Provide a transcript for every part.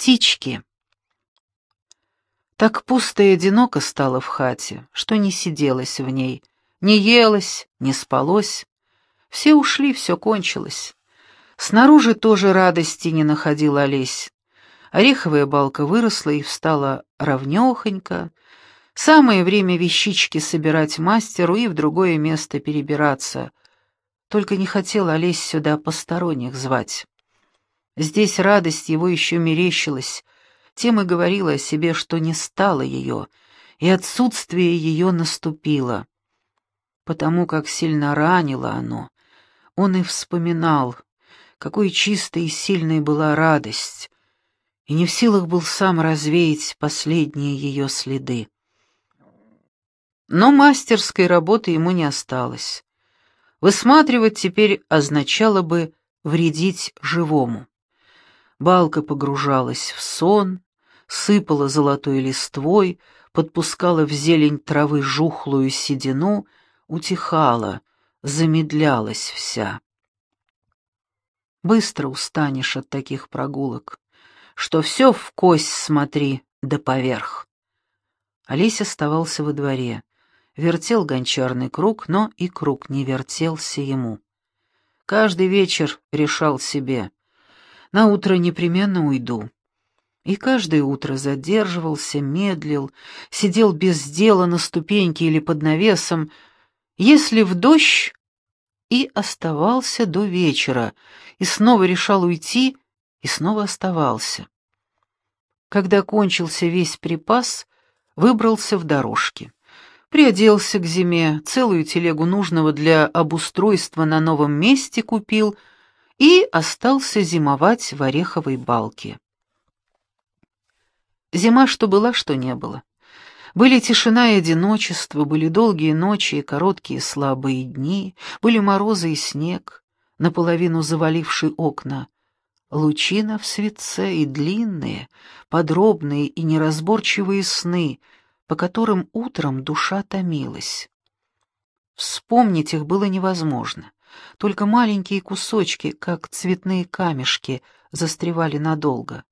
Птички. Так пусто и одиноко стало в хате, что не сиделось в ней, не елось, не спалось. Все ушли, все кончилось. Снаружи тоже радости не находила Олесь. Ореховая балка выросла и встала ровнёхонько. Самое время вещички собирать мастеру и в другое место перебираться. Только не хотела Олесь сюда посторонних звать. Здесь радость его еще мерещилась, тем и говорила о себе, что не стало ее, и отсутствие ее наступило. Потому как сильно ранило оно, он и вспоминал, какой чистой и сильной была радость, и не в силах был сам развеять последние ее следы. Но мастерской работы ему не осталось. Высматривать теперь означало бы вредить живому. Балка погружалась в сон, сыпала золотой листвой, подпускала в зелень травы жухлую седину, утихала, замедлялась вся. Быстро устанешь от таких прогулок, что все в кость смотри, да поверх. Олесь оставался во дворе, вертел гончарный круг, но и круг не вертелся ему. Каждый вечер решал себе — на утро непременно уйду. И каждое утро задерживался, медлил, сидел без дела на ступеньке или под навесом, если в дождь, и оставался до вечера, и снова решал уйти, и снова оставался. Когда кончился весь припас, выбрался в дорожки. Приоделся к зиме, целую телегу нужного для обустройства на новом месте купил — и остался зимовать в Ореховой балке. Зима что была, что не было. Были тишина и одиночество, были долгие ночи и короткие слабые дни, были морозы и снег, наполовину заваливший окна, лучина в светце и длинные, подробные и неразборчивые сны, по которым утром душа томилась. Вспомнить их было невозможно. Только маленькие кусочки, как цветные камешки, застревали надолго.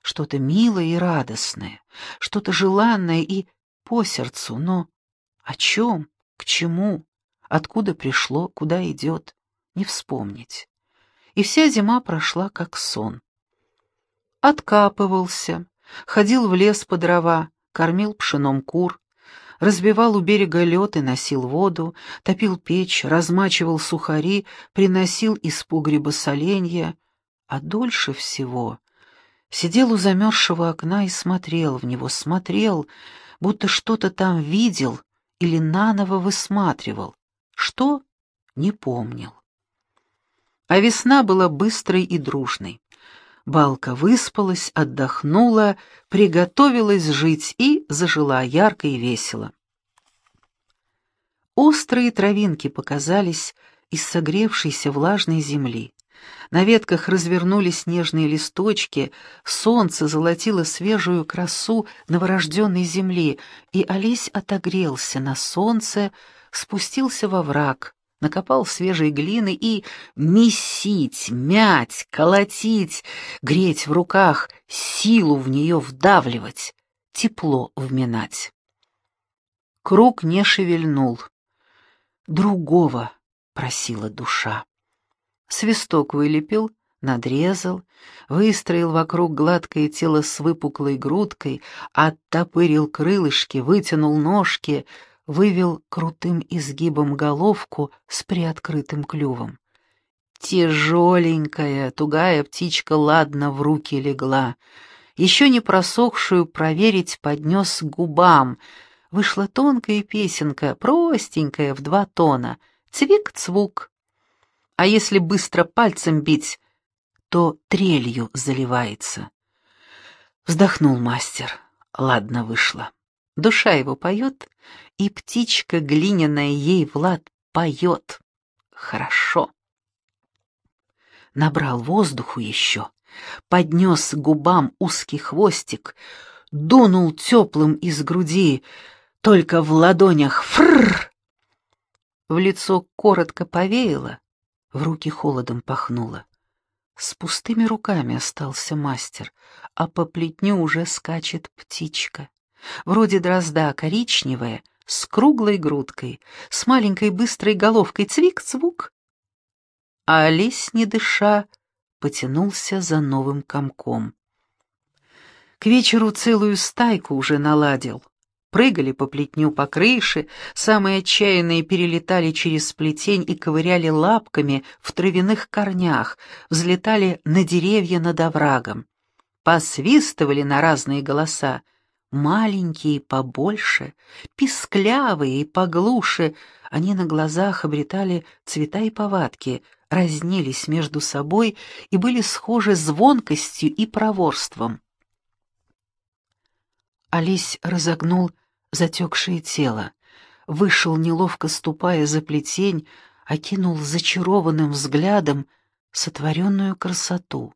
Что-то милое и радостное, что-то желанное и по сердцу, но о чем, к чему, откуда пришло, куда идет, не вспомнить. И вся зима прошла как сон. Откапывался, ходил в лес по дрова, кормил пшеном кур, разбивал у берега лед и носил воду, топил печь, размачивал сухари, приносил из погреба соленья, а дольше всего сидел у замерзшего окна и смотрел в него, смотрел, будто что-то там видел или наново высматривал. Что? Не помнил. А весна была быстрой и дружной. Балка выспалась, отдохнула, приготовилась жить и зажила ярко и весело. Острые травинки показались из согревшейся влажной земли. На ветках развернулись нежные листочки, солнце золотило свежую красу новорожденной земли, и Олесь отогрелся на солнце, спустился во враг, накопал свежей глины и месить, мять, колотить, греть в руках, силу в нее вдавливать, тепло вминать. Круг не шевельнул. Другого просила душа. Свисток вылепил, надрезал, выстроил вокруг гладкое тело с выпуклой грудкой, оттопырил крылышки, вытянул ножки — вывел крутым изгибом головку с приоткрытым клювом. Тяжеленькая, тугая птичка ладно в руки легла. Еще не просохшую проверить поднес губам. Вышла тонкая песенка, простенькая, в два тона. Цвик-цвук. А если быстро пальцем бить, то трелью заливается. Вздохнул мастер. Ладно, вышло. Душа его поет, и птичка глиняная ей Влад поет. Хорошо. Набрал воздуху еще, поднес губам узкий хвостик, дунул теплым из груди, только в ладонях фррр. В лицо коротко повеяло, в руки холодом пахнуло. С пустыми руками остался мастер, а по плетню уже скачет птичка. Вроде дрозда коричневая, с круглой грудкой, с маленькой быстрой головкой цвик-цвук. А Олесь, не дыша, потянулся за новым комком. К вечеру целую стайку уже наладил. Прыгали по плетню по крыше, самые отчаянные перелетали через плетень и ковыряли лапками в травяных корнях, взлетали на деревья над оврагом. Посвистывали на разные голоса, маленькие побольше, писклявые и поглуше, они на глазах обретали цвета и повадки, разнились между собой и были схожи звонкостью и проворством. Олесь разогнул затекшее тело, вышел, неловко ступая за плетень, окинул зачарованным взглядом сотворенную красоту,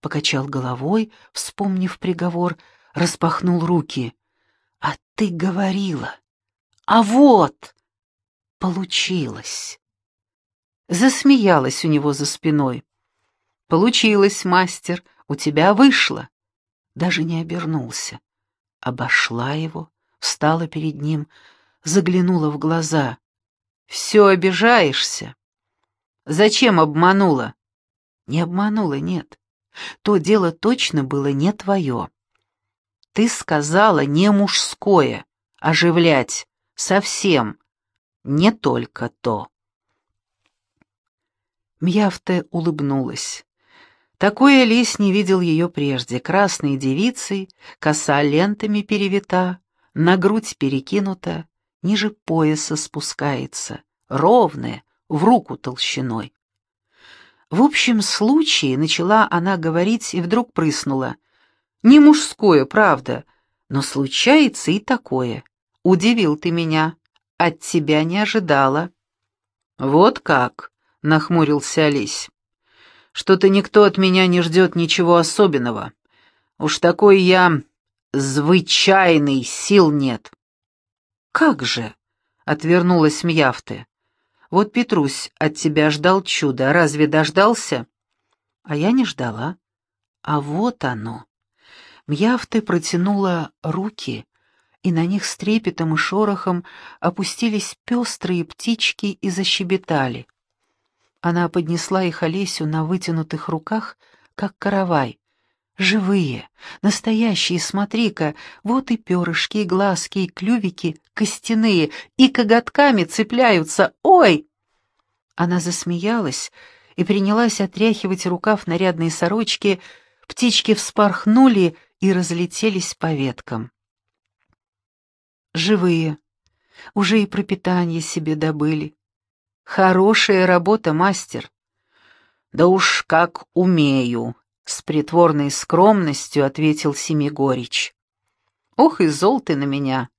покачал головой, вспомнив приговор, распахнул руки. «А ты говорила! А вот!» Получилось. Засмеялась у него за спиной. «Получилось, мастер, у тебя вышло!» Даже не обернулся обошла его, встала перед ним, заглянула в глаза. «Все обижаешься?» «Зачем обманула?» «Не обманула, нет. То дело точно было не твое. Ты сказала не мужское, оживлять, совсем, не только то». Мьяфте улыбнулась. Такой лис не видел ее прежде, красной девицей, коса лентами перевита, на грудь перекинута, ниже пояса спускается, ровная, в руку толщиной. В общем случае начала она говорить и вдруг прыснула. Не мужское, правда, но случается и такое. Удивил ты меня, от тебя не ожидала. Вот как, нахмурился Олесь. Что-то никто от меня не ждет ничего особенного. Уж такой я звычайный, сил нет. Как же? Отвернулась Мьяфте. Вот Петрусь от тебя ждал чуда, разве дождался? А я не ждала. А вот оно. Мьяфте протянула руки, и на них с трепетом и шорохом опустились пестрые птички и защебетали. Она поднесла их Олесю на вытянутых руках, как каравай. Живые, настоящие, смотри-ка, вот и перышки, и глазки, и клювики костяные, и коготками цепляются. Ой! Она засмеялась и принялась отряхивать рукав нарядной сорочки, птички вспорхнули и разлетелись по веткам. Живые, уже и пропитание себе добыли. Хорошая работа, мастер. Да уж как умею, с притворной скромностью ответил Семигорич. Ох и зол ты на меня.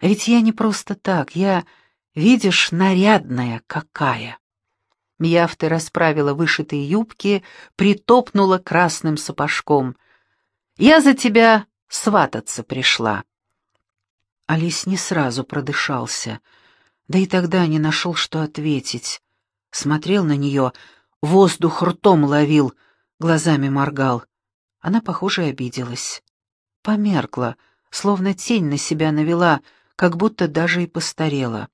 Ведь я не просто так, я, видишь, нарядная какая. Мьяфта расправила вышитые юбки, притопнула красным сапожком. «Я за тебя свататься пришла». Алис не сразу продышался — да и тогда не нашел, что ответить. Смотрел на нее, воздух ртом ловил, глазами моргал. Она, похоже, обиделась. Померкла, словно тень на себя навела, как будто даже и постарела.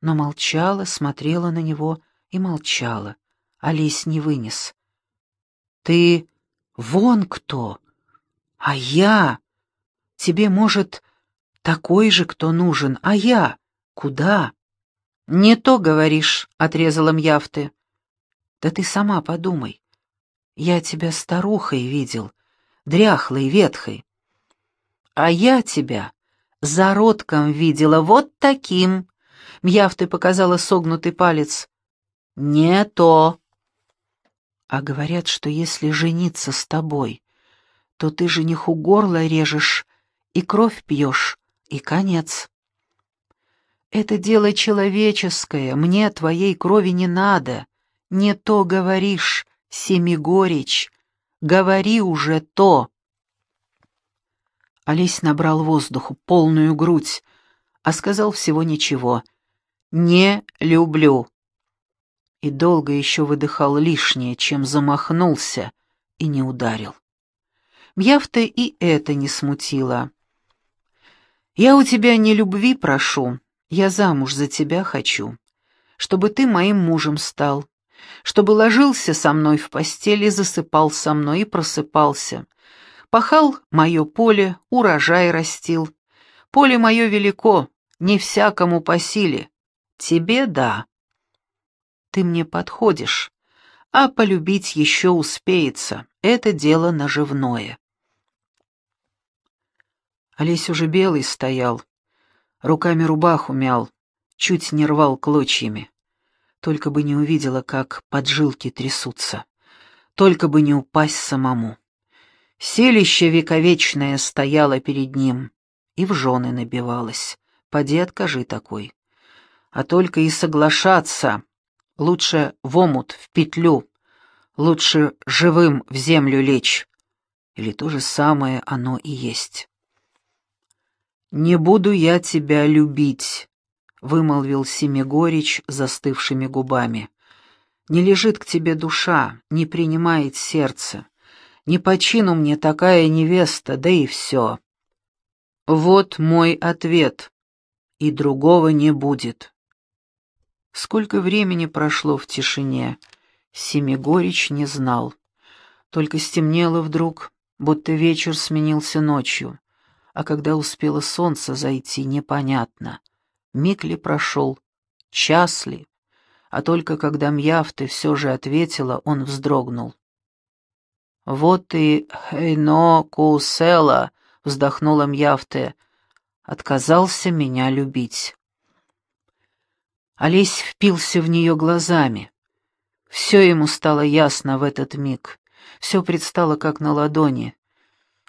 Но молчала, смотрела на него и молчала. Алис не вынес. «Ты вон кто! А я! Тебе, может, такой же, кто нужен, а я? Куда? Не то говоришь, отрезала Мьяфты. Да ты сама подумай. Я тебя старухой видел, дряхлой, ветхой. А я тебя зародком видела вот таким. Мьяфты показала согнутый палец. Не то. А говорят, что если жениться с тобой, то ты жениху горло режешь и кровь пьешь, и конец. Это дело человеческое, мне твоей крови не надо. Не то говоришь, Семигорич, говори уже то. Олесь набрал воздуху, полную грудь, а сказал всего ничего. «Не люблю». и долго еще выдыхал лишнее, чем замахнулся и не ударил. Мьявта и это не смутило. «Я у тебя не любви прошу, я замуж за тебя хочу, чтобы ты моим мужем стал, чтобы ложился со мной в постели, засыпал со мной и просыпался, пахал мое поле, урожай растил. Поле мое велико, не всякому по силе, тебе да. Ты мне подходишь, а полюбить еще успеется, это дело наживное. Олесь уже белый стоял, руками рубаху мял, чуть не рвал клочьями. Только бы не увидела, как поджилки трясутся. Только бы не упасть самому. Селище вековечное стояло перед ним и в жены набивалось. Поди откажи такой. А только и соглашаться. Лучше в омут, в петлю. Лучше живым в землю лечь. Или то же самое оно и есть. «Не буду я тебя любить», — вымолвил Семигорич застывшими губами. «Не лежит к тебе душа, не принимает сердце. Не почину мне такая невеста, да и все». «Вот мой ответ, и другого не будет». Сколько времени прошло в тишине, Семигорич не знал. Только стемнело вдруг, будто вечер сменился ночью а когда успело солнце зайти, непонятно. Миг ли прошел, час ли, а только когда Мьяфты все же ответила, он вздрогнул. «Вот и Хейно Кусела», — вздохнула Мьяфте, — «отказался меня любить». Олесь впился в нее глазами. Все ему стало ясно в этот миг, все предстало как на ладони.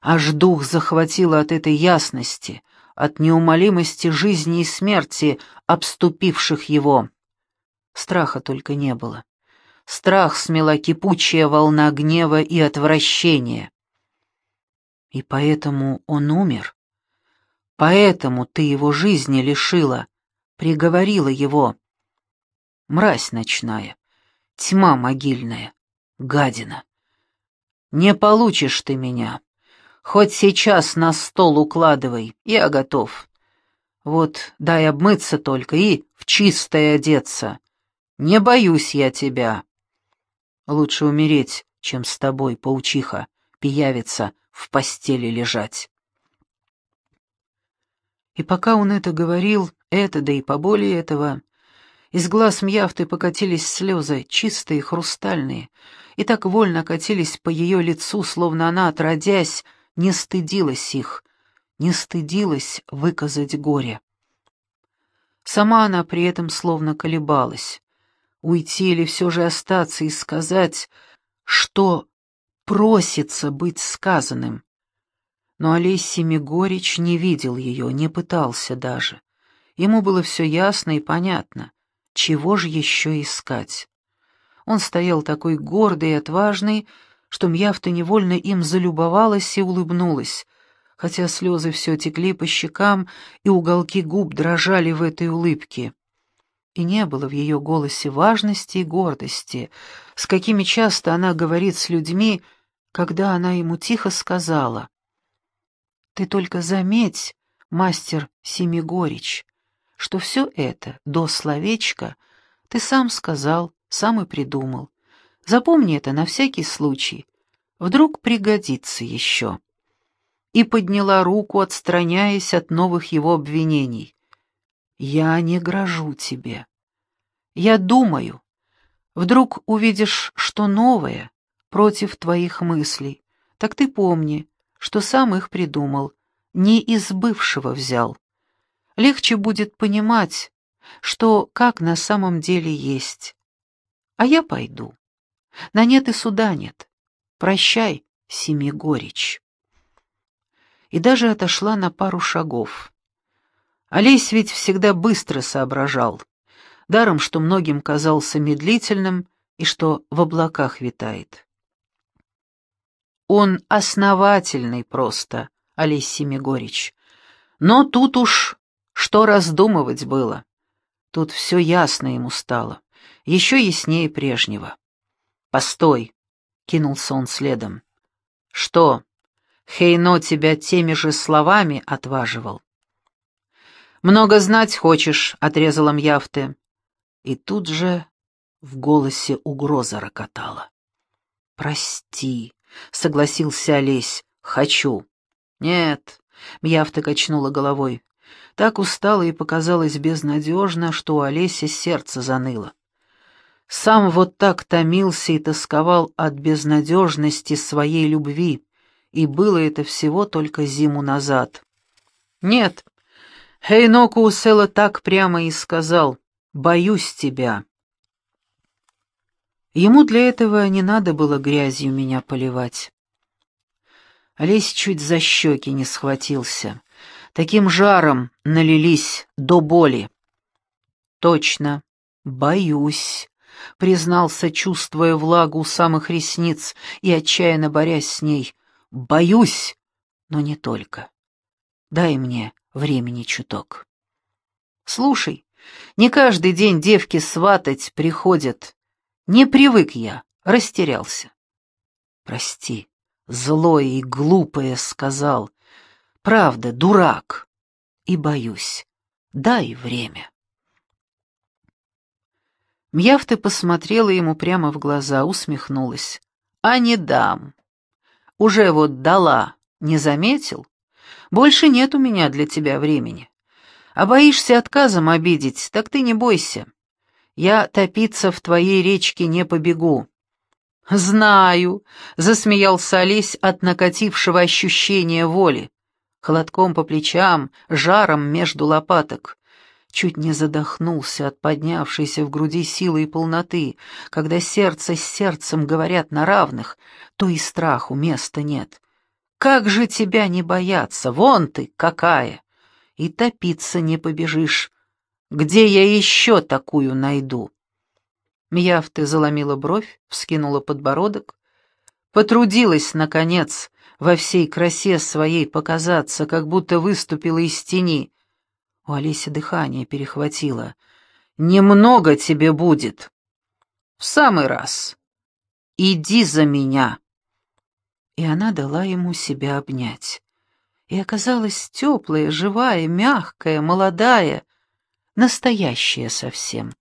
Аж дух захватило от этой ясности, от неумолимости жизни и смерти, обступивших его. Страха только не было. Страх смела кипучая волна гнева и отвращения. И поэтому он умер. Поэтому ты его жизни лишила, приговорила его. Мразь ночная, тьма могильная, гадина. Не получишь ты меня. Хоть сейчас на стол укладывай, я готов. Вот дай обмыться только и в чистое одеться. Не боюсь я тебя. Лучше умереть, чем с тобой, паучиха, пиявица, в постели лежать. И пока он это говорил, это, да и поболее этого, из глаз Мьяфты покатились слезы, чистые, хрустальные, и так вольно катились по ее лицу, словно она, отродясь, не стыдилась их, не стыдилась выказать горе. Сама она при этом словно колебалась, уйти или все же остаться и сказать, что просится быть сказанным. Но Олесь Семигорич не видел ее, не пытался даже. Ему было все ясно и понятно, чего же еще искать. Он стоял такой гордый и отважный, что Мьяфта невольно им залюбовалась и улыбнулась, хотя слезы все текли по щекам, и уголки губ дрожали в этой улыбке. И не было в ее голосе важности и гордости, с какими часто она говорит с людьми, когда она ему тихо сказала. «Ты только заметь, мастер Семигорич, что все это, до словечка, ты сам сказал, сам и придумал. Запомни это на всякий случай. Вдруг пригодится еще. И подняла руку, отстраняясь от новых его обвинений. «Я не грожу тебе. Я думаю. Вдруг увидишь, что новое, против твоих мыслей. Так ты помни, что сам их придумал, не из бывшего взял. Легче будет понимать, что как на самом деле есть. А я пойду. На нет и суда нет. Прощай, Семигорич. И даже отошла на пару шагов. Олесь ведь всегда быстро соображал, даром, что многим казался медлительным и что в облаках витает. Он основательный просто, Олесь Семигорич. Но тут уж что раздумывать было. Тут все ясно ему стало. еще яснее прежнего. «Постой!» — кинулся он следом. «Что, Хейно тебя теми же словами отваживал?» «Много знать хочешь», — отрезала Мьяфте. И тут же в голосе угроза рокотала. «Прости», — согласился Олесь, — «хочу». «Нет», — Мьяфта качнула головой. Так устала и показалось безнадежно, что у Олеся сердце заныло. Сам вот так томился и тосковал от безнадежности своей любви, и было это всего только зиму назад. «Нет», — Хейноку Усела так прямо и сказал, «боюсь тебя». Ему для этого не надо было грязью меня поливать. Олесь чуть за щеки не схватился. Таким жаром налились до боли. «Точно, боюсь», — признался, чувствуя влагу у самых ресниц и отчаянно борясь с ней. «Боюсь, но не только. Дай мне времени чуток». «Слушай, не каждый день девки сватать приходят. Не привык я, растерялся». «Прости, злое и глупое сказал. Правда, дурак. И боюсь. Дай время». Мьяфта посмотрела ему прямо в глаза, усмехнулась. «А не дам. Уже вот дала, не заметил? Больше нет у меня для тебя времени. А боишься отказом обидеть, так ты не бойся. Я топиться в твоей речке не побегу». «Знаю», — засмеялся Олесь от накатившего ощущения воли. Холодком по плечам, жаром между лопаток чуть не задохнулся от поднявшейся в груди силы и полноты. Когда сердце с сердцем говорят на равных, то и страху места нет. Как же тебя не бояться? Вон ты какая! И топиться не побежишь. Где я еще такую найду? Мьявты заломила бровь, вскинула подбородок, потрудилась, наконец, во всей красе своей показаться, как будто выступила из тени, у Олеси дыхание перехватило. «Немного тебе будет». «В самый раз. Иди за меня». И она дала ему себя обнять. И оказалась теплая, живая, мягкая, молодая, настоящая совсем.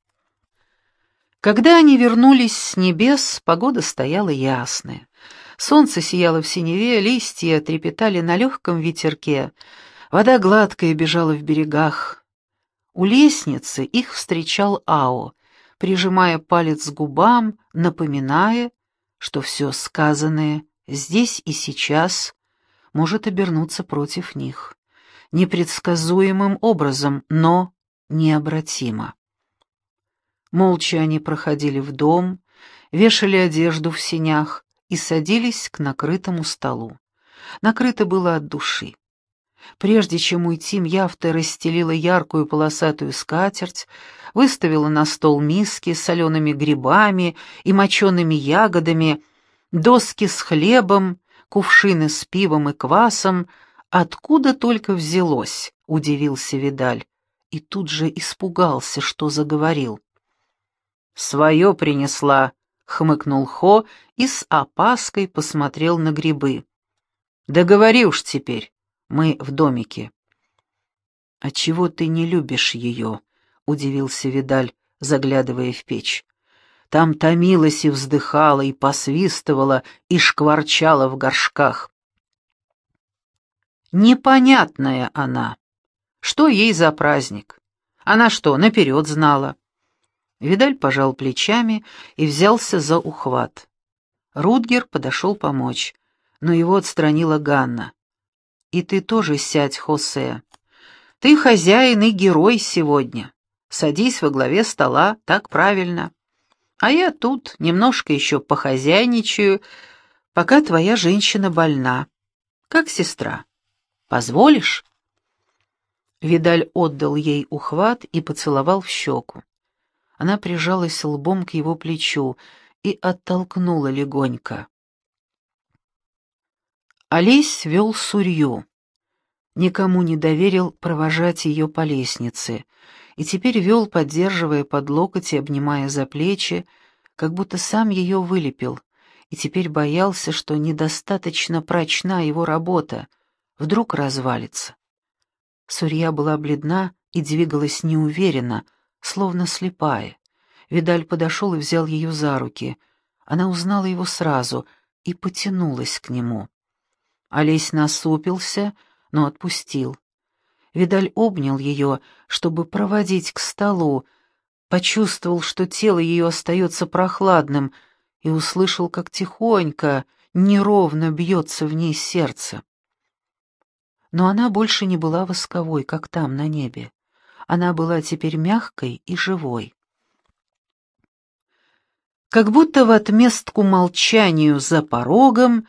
Когда они вернулись с небес, погода стояла ясная. Солнце сияло в синеве, листья трепетали на легком ветерке — Вода гладкая бежала в берегах. У лестницы их встречал Ао, прижимая палец к губам, напоминая, что все сказанное здесь и сейчас может обернуться против них. Непредсказуемым образом, но необратимо. Молча они проходили в дом, вешали одежду в сенях и садились к накрытому столу. Накрыто было от души. Прежде чем уйти, Мьяфта расстелила яркую полосатую скатерть, выставила на стол миски с солеными грибами и мочеными ягодами, доски с хлебом, кувшины с пивом и квасом. Откуда только взялось, удивился Видаль, и тут же испугался, что заговорил. «Свое принесла», — хмыкнул Хо и с опаской посмотрел на грибы. «Да говори уж теперь». Мы в домике». «А чего ты не любишь ее?» — удивился Видаль, заглядывая в печь. Там томилась и вздыхала, и посвистывала, и шкварчала в горшках. Непонятная она. Что ей за праздник? Она что, наперед знала? Видаль пожал плечами и взялся за ухват. Рудгер подошел помочь, но его отстранила Ганна. И ты тоже сядь, Хосе. Ты хозяин и герой сегодня. Садись во главе стола, так правильно. А я тут немножко еще похозяйничаю, пока твоя женщина больна. Как сестра. Позволишь?» Видаль отдал ей ухват и поцеловал в щеку. Она прижалась лбом к его плечу и оттолкнула легонько. Олесь вел сурью. Никому не доверил провожать ее по лестнице и теперь вел, поддерживая под локоть и обнимая за плечи, как будто сам ее вылепил, и теперь боялся, что недостаточно прочна его работа, вдруг развалится. Сурья была бледна и двигалась неуверенно, словно слепая. Видаль подошел и взял ее за руки. Она узнала его сразу и потянулась к нему. Олесь насупился, но отпустил. Видаль обнял ее, чтобы проводить к столу, почувствовал, что тело ее остается прохладным, и услышал, как тихонько, неровно бьется в ней сердце. Но она больше не была восковой, как там, на небе. Она была теперь мягкой и живой. Как будто в отместку молчанию за порогом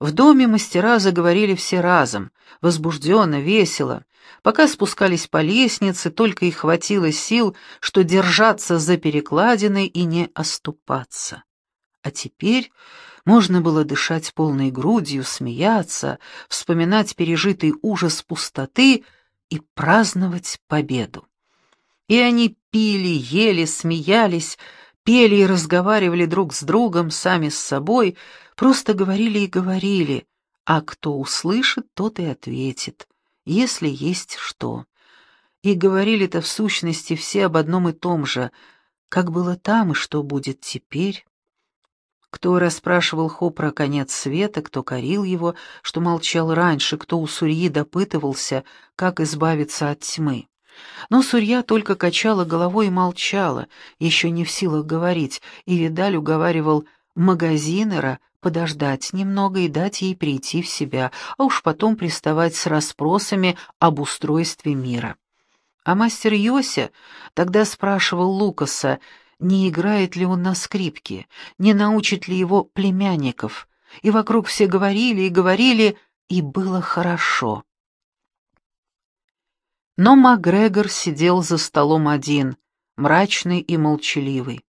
в доме мастера заговорили все разом, возбужденно, весело. Пока спускались по лестнице, только и хватило сил, что держаться за перекладиной и не оступаться. А теперь можно было дышать полной грудью, смеяться, вспоминать пережитый ужас пустоты и праздновать победу. И они пили, ели, смеялись, пели и разговаривали друг с другом, сами с собой, просто говорили и говорили, а кто услышит, тот и ответит, если есть что. И говорили-то в сущности все об одном и том же, как было там и что будет теперь. Кто расспрашивал Хо про конец света, кто корил его, что молчал раньше, кто у Сурьи допытывался, как избавиться от тьмы. Но Сурья только качала головой и молчала, еще не в силах говорить, и Видаль уговаривал магазинера подождать немного и дать ей прийти в себя, а уж потом приставать с расспросами об устройстве мира. А мастер Йося тогда спрашивал Лукаса, не играет ли он на скрипке, не научит ли его племянников, и вокруг все говорили и говорили, и было хорошо. Но Макгрегор сидел за столом один, мрачный и молчаливый,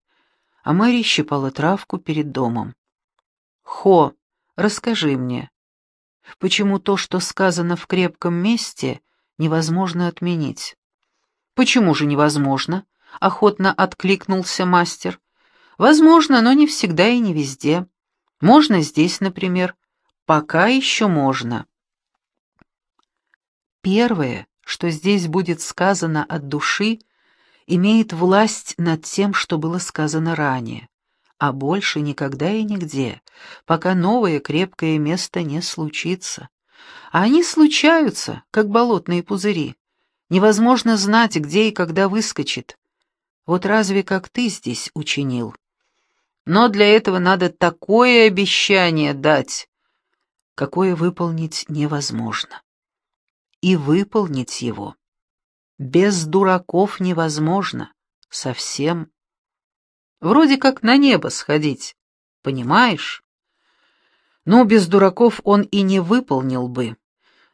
а Мэри щипала травку перед домом. «Хо, расскажи мне, почему то, что сказано в крепком месте, невозможно отменить?» «Почему же невозможно?» — охотно откликнулся мастер. «Возможно, но не всегда и не везде. Можно здесь, например. Пока еще можно». Первое, что здесь будет сказано от души, имеет власть над тем, что было сказано ранее, а больше никогда и нигде, пока новое крепкое место не случится. А они случаются, как болотные пузыри. Невозможно знать, где и когда выскочит. Вот разве как ты здесь учинил? Но для этого надо такое обещание дать, какое выполнить невозможно. И выполнить его без дураков невозможно, совсем. Вроде как на небо сходить, понимаешь? Ну, без дураков он и не выполнил бы.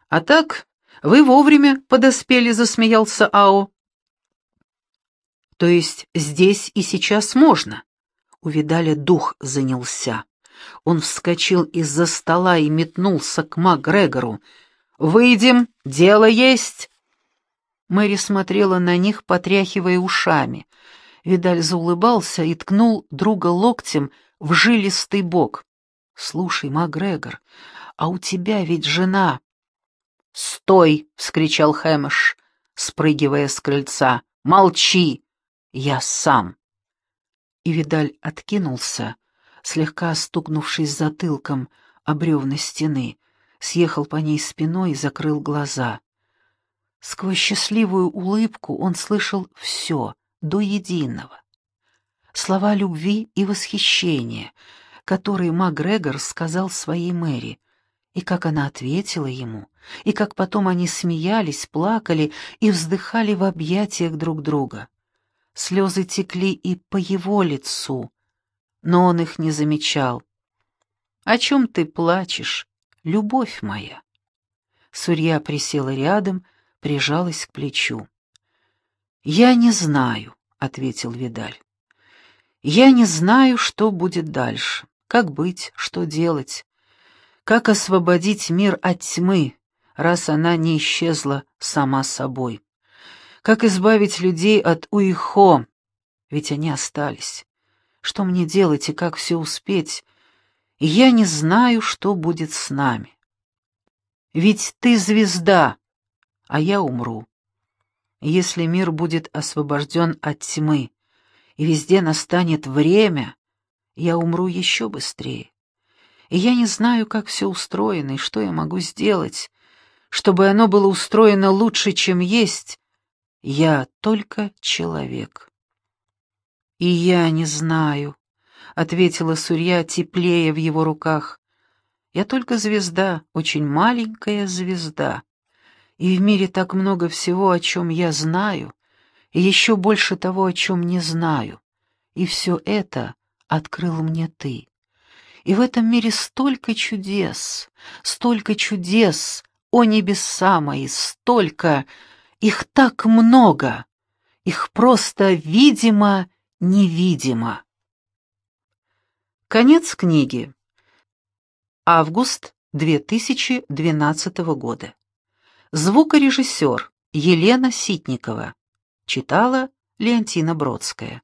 А так, вы вовремя подоспели, засмеялся Ао. То есть здесь и сейчас можно. У Видаля дух занялся. Он вскочил из-за стола и метнулся к Макгрегору. «Выйдем, дело есть!» Мэри смотрела на них, потряхивая ушами. Видаль заулыбался и ткнул друга локтем в жилистый бок. «Слушай, Макгрегор, а у тебя ведь жена...» «Стой!» — вскричал Хэмэш, спрыгивая с крыльца. «Молчи! Я сам. И Видаль откинулся, слегка стукнувшись затылком о бревна стены, съехал по ней спиной и закрыл глаза. Сквозь счастливую улыбку он слышал все, до единого. Слова любви и восхищения, которые Макгрегор сказал своей Мэри, и как она ответила ему, и как потом они смеялись, плакали и вздыхали в объятиях друг друга. Слезы текли и по его лицу, но он их не замечал. «О чем ты плачешь, любовь моя?» Сурья присела рядом, прижалась к плечу. «Я не знаю», — ответил Видаль. «Я не знаю, что будет дальше, как быть, что делать, как освободить мир от тьмы, раз она не исчезла сама собой. Как избавить людей от уихо, ведь они остались. Что мне делать и как все успеть? Я не знаю, что будет с нами. Ведь ты звезда, а я умру. Если мир будет освобожден от тьмы, и везде настанет время, я умру еще быстрее. И я не знаю, как все устроено, и что я могу сделать, чтобы оно было устроено лучше, чем есть. Я только человек. «И я не знаю», — ответила Сурья, теплее в его руках. «Я только звезда, очень маленькая звезда. И в мире так много всего, о чем я знаю, и еще больше того, о чем не знаю. И все это открыл мне ты. И в этом мире столько чудес, столько чудес, о небеса мои, столько, их так много, их просто видимо невидимо. Конец книги. Август 2012 года. Звукорежиссер Елена Ситникова. Читала Леонтина Бродская.